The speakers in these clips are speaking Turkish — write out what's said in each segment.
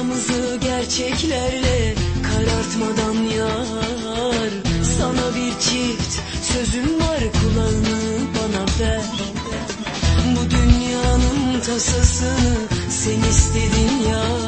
Dünyamızı gerçeklerle karartmadan yar. Sana bir çift sözüm var kulağını bana ver. Bu dünyanın tasasını sen istedin yar.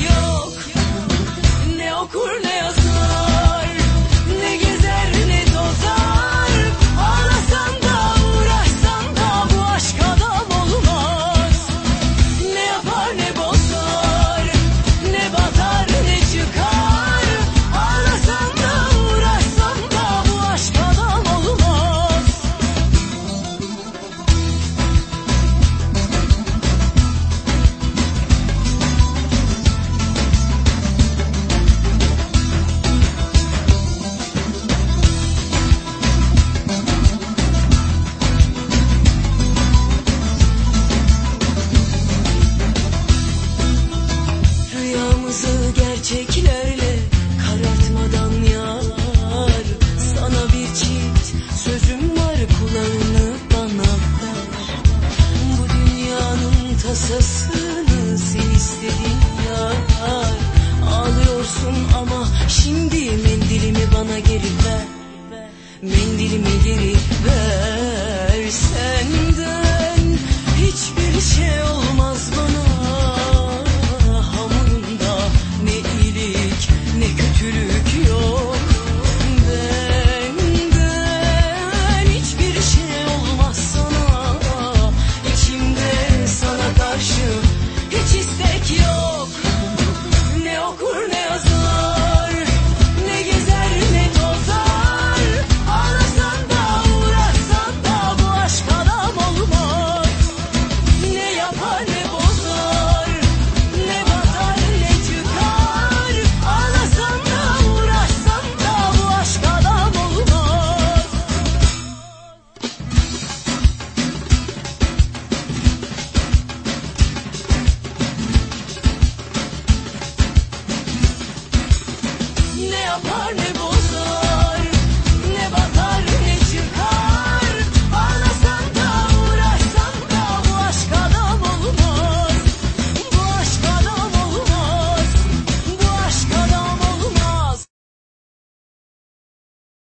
you. Biliyorsun ama şimdi mendilimi bana geri ver. Mendilimi geri ver.